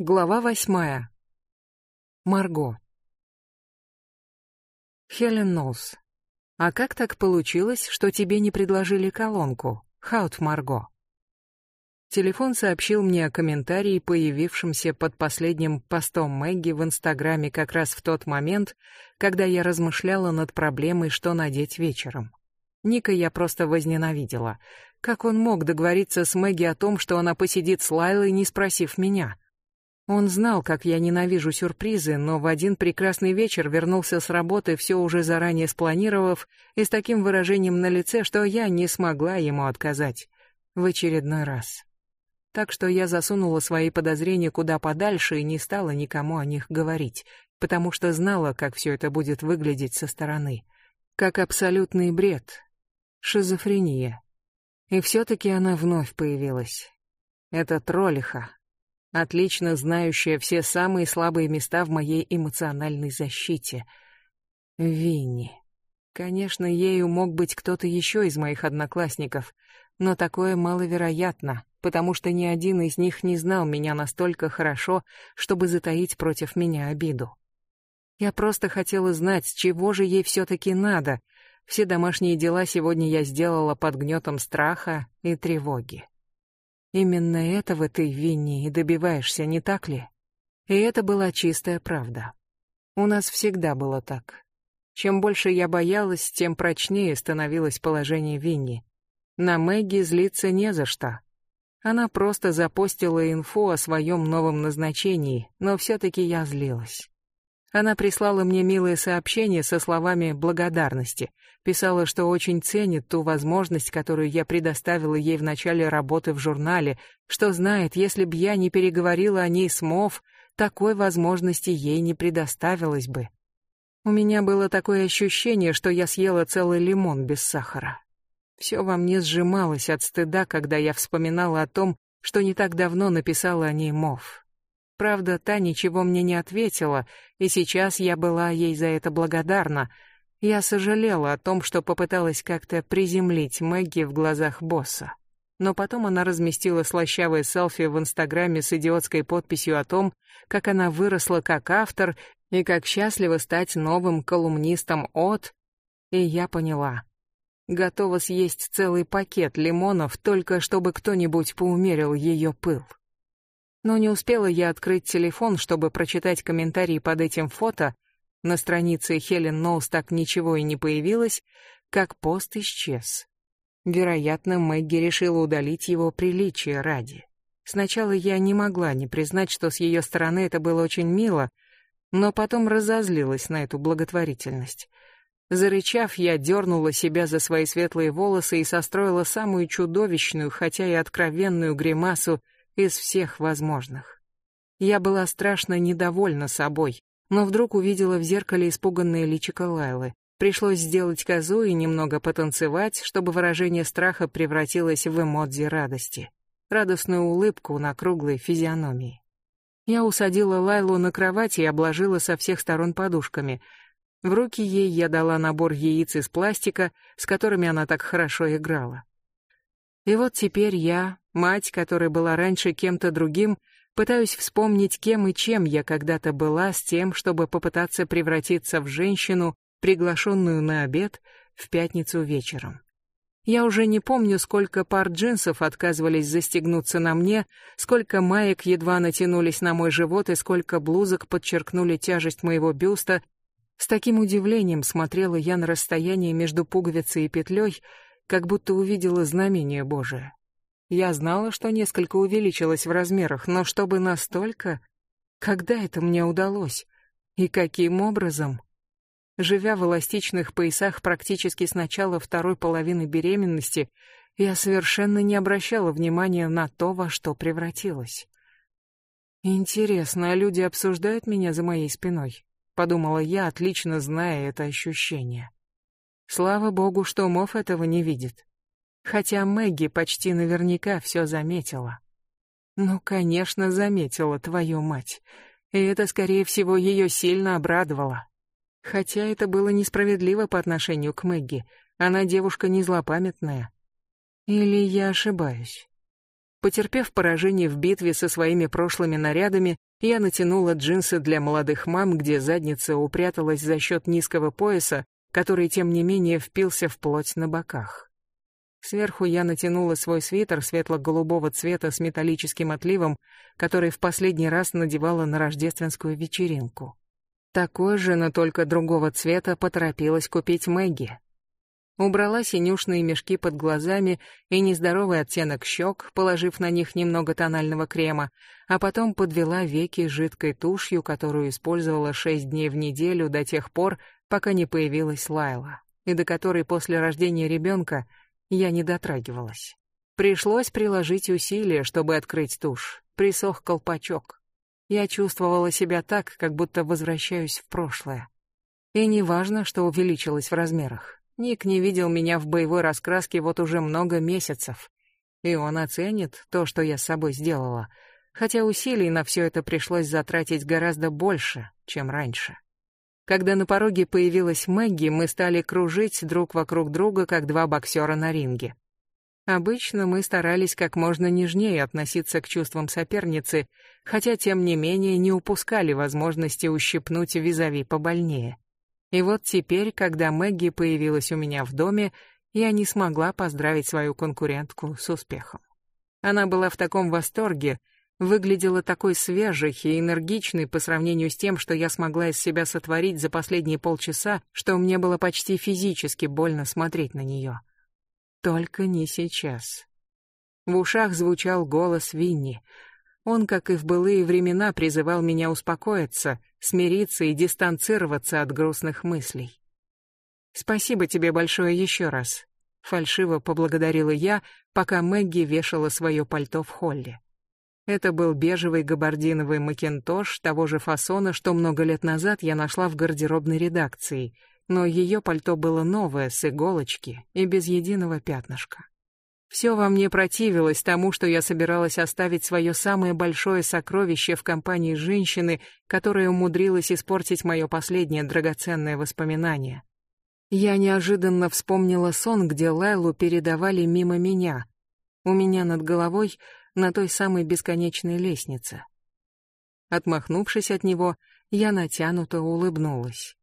Глава восьмая. Марго. Хелен Ноус. А как так получилось, что тебе не предложили колонку? Хаут Марго. Телефон сообщил мне о комментарии, появившемся под последним постом Мэгги в Инстаграме как раз в тот момент, когда я размышляла над проблемой, что надеть вечером. Ника я просто возненавидела. Как он мог договориться с Мэгги о том, что она посидит с Лайлой, не спросив меня? Он знал, как я ненавижу сюрпризы, но в один прекрасный вечер вернулся с работы, все уже заранее спланировав, и с таким выражением на лице, что я не смогла ему отказать. В очередной раз. Так что я засунула свои подозрения куда подальше и не стала никому о них говорить, потому что знала, как все это будет выглядеть со стороны. Как абсолютный бред. Шизофрения. И все-таки она вновь появилась. Это троллиха, отлично знающая все самые слабые места в моей эмоциональной защите. Винни. Конечно, ею мог быть кто-то еще из моих одноклассников, но такое маловероятно, потому что ни один из них не знал меня настолько хорошо, чтобы затаить против меня обиду. Я просто хотела знать, чего же ей все-таки надо. Все домашние дела сегодня я сделала под гнетом страха и тревоги. Именно этого ты, Винни, и добиваешься, не так ли? И это была чистая правда. У нас всегда было так. Чем больше я боялась, тем прочнее становилось положение Винни. На Мэгги злиться не за что. Она просто запостила инфу о своем новом назначении, но все-таки я злилась. Она прислала мне милое сообщение со словами благодарности, писала, что очень ценит ту возможность, которую я предоставила ей в начале работы в журнале, что знает, если б я не переговорила о ней с Мов, такой возможности ей не предоставилось бы. У меня было такое ощущение, что я съела целый лимон без сахара. Все во мне сжималось от стыда, когда я вспоминала о том, что не так давно написала о ней Мов. Правда, та ничего мне не ответила, и сейчас я была ей за это благодарна. Я сожалела о том, что попыталась как-то приземлить Мэгги в глазах босса. Но потом она разместила слащавое селфи в Инстаграме с идиотской подписью о том, как она выросла как автор и как счастлива стать новым колумнистом от... И я поняла. Готова съесть целый пакет лимонов, только чтобы кто-нибудь поумерил ее пыл. Но не успела я открыть телефон, чтобы прочитать комментарии под этим фото, на странице Хелен Ноус так ничего и не появилось, как пост исчез. Вероятно, Мэгги решила удалить его приличия ради. Сначала я не могла не признать, что с ее стороны это было очень мило, но потом разозлилась на эту благотворительность. Зарычав, я дернула себя за свои светлые волосы и состроила самую чудовищную, хотя и откровенную гримасу из всех возможных. Я была страшно недовольна собой, но вдруг увидела в зеркале испуганное личико Лайлы. Пришлось сделать козу и немного потанцевать, чтобы выражение страха превратилось в эмодзи радости. Радостную улыбку на круглой физиономии. Я усадила Лайлу на кровать и обложила со всех сторон подушками. В руки ей я дала набор яиц из пластика, с которыми она так хорошо играла. И вот теперь я, мать, которая была раньше кем-то другим, пытаюсь вспомнить, кем и чем я когда-то была с тем, чтобы попытаться превратиться в женщину, приглашенную на обед в пятницу вечером. Я уже не помню, сколько пар джинсов отказывались застегнуться на мне, сколько маек едва натянулись на мой живот и сколько блузок подчеркнули тяжесть моего бюста. С таким удивлением смотрела я на расстояние между пуговицей и петлей, как будто увидела знамение Божие. Я знала, что несколько увеличилась в размерах, но чтобы настолько... Когда это мне удалось? И каким образом? Живя в эластичных поясах практически с начала второй половины беременности, я совершенно не обращала внимания на то, во что превратилась. Интересно, а люди обсуждают меня за моей спиной? Подумала я, отлично зная это ощущение. Слава богу, что Мов этого не видит. Хотя Мэгги почти наверняка все заметила. Ну, конечно, заметила твою мать. И это, скорее всего, ее сильно обрадовало. Хотя это было несправедливо по отношению к Мэгги. Она девушка не злопамятная. Или я ошибаюсь? Потерпев поражение в битве со своими прошлыми нарядами, Я натянула джинсы для молодых мам, где задница упряталась за счет низкого пояса, который, тем не менее, впился в плоть на боках. Сверху я натянула свой свитер светло-голубого цвета с металлическим отливом, который в последний раз надевала на рождественскую вечеринку. Такой же, но только другого цвета, поторопилась купить Мэгги. Убрала синюшные мешки под глазами и нездоровый оттенок щек, положив на них немного тонального крема, а потом подвела веки жидкой тушью, которую использовала шесть дней в неделю до тех пор, пока не появилась Лайла, и до которой после рождения ребенка я не дотрагивалась. Пришлось приложить усилия, чтобы открыть тушь. Присох колпачок. Я чувствовала себя так, как будто возвращаюсь в прошлое. И не важно, что увеличилось в размерах. Ник не видел меня в боевой раскраске вот уже много месяцев. И он оценит то, что я с собой сделала, хотя усилий на все это пришлось затратить гораздо больше, чем раньше. Когда на пороге появилась Мэгги, мы стали кружить друг вокруг друга, как два боксера на ринге. Обычно мы старались как можно нежнее относиться к чувствам соперницы, хотя тем не менее не упускали возможности ущипнуть визави побольнее. И вот теперь, когда Мэгги появилась у меня в доме, я не смогла поздравить свою конкурентку с успехом. Она была в таком восторге, выглядела такой свежей и энергичной по сравнению с тем, что я смогла из себя сотворить за последние полчаса, что мне было почти физически больно смотреть на нее. Только не сейчас. В ушах звучал голос Винни. Он, как и в былые времена, призывал меня успокоиться, смириться и дистанцироваться от грустных мыслей. Спасибо тебе большое еще раз, фальшиво поблагодарила я, пока Мэгги вешала свое пальто в холле. Это был бежевый габардиновый макинтош того же фасона, что много лет назад я нашла в гардеробной редакции, но ее пальто было новое, с иголочки и без единого пятнышка. Все во мне противилось тому, что я собиралась оставить свое самое большое сокровище в компании женщины, которая умудрилась испортить мое последнее драгоценное воспоминание. Я неожиданно вспомнила сон, где Лайлу передавали мимо меня, у меня над головой, на той самой бесконечной лестнице. Отмахнувшись от него, я натянуто улыбнулась.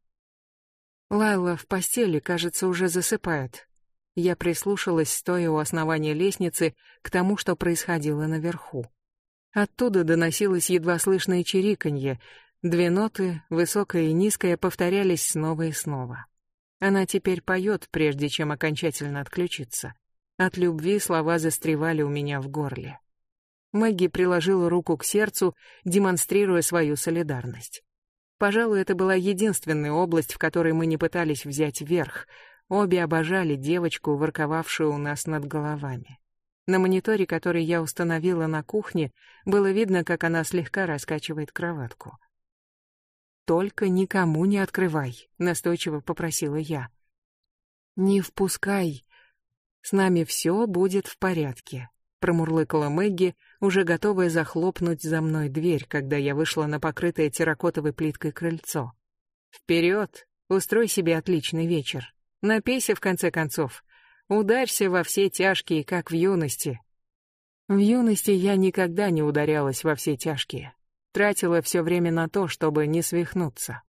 Лайла в постели, кажется, уже засыпает. Я прислушалась, стоя у основания лестницы, к тому, что происходило наверху. Оттуда доносилось едва слышное чириканье. Две ноты, высокая и низкая, повторялись снова и снова. Она теперь поет, прежде чем окончательно отключиться. От любви слова застревали у меня в горле. Мэгги приложила руку к сердцу, демонстрируя свою солидарность. Пожалуй, это была единственная область, в которой мы не пытались взять верх — Обе обожали девочку, ворковавшую у нас над головами. На мониторе, который я установила на кухне, было видно, как она слегка раскачивает кроватку. «Только никому не открывай», — настойчиво попросила я. «Не впускай. С нами все будет в порядке», — промурлыкала Мэгги, уже готовая захлопнуть за мной дверь, когда я вышла на покрытое терракотовой плиткой крыльцо. «Вперед! Устрой себе отличный вечер!» Напейся, в конце концов. Ударься во все тяжкие, как в юности. В юности я никогда не ударялась во все тяжкие. Тратила все время на то, чтобы не свихнуться.